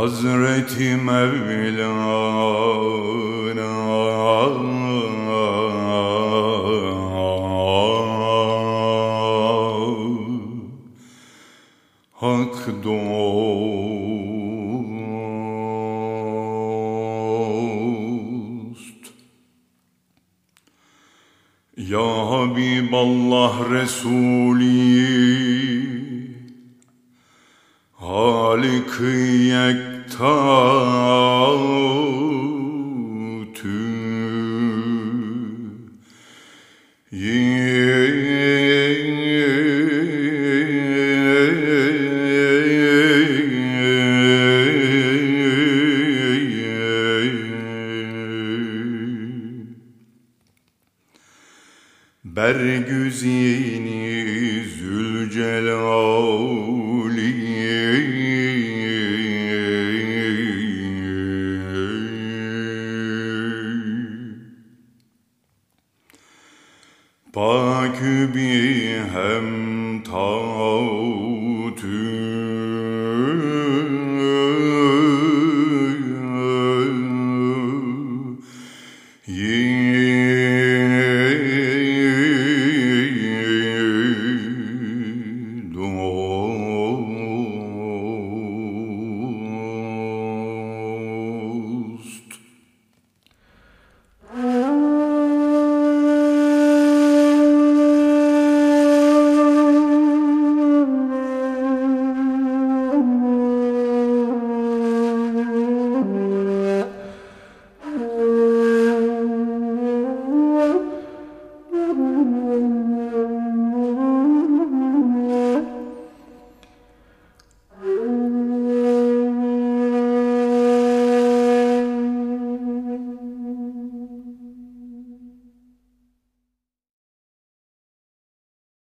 Hazreti Mevlana Hak dost Ya Habiballah Resulü Halik-i yekta Bergüzini Zülcelali Pakü bir hem tağutü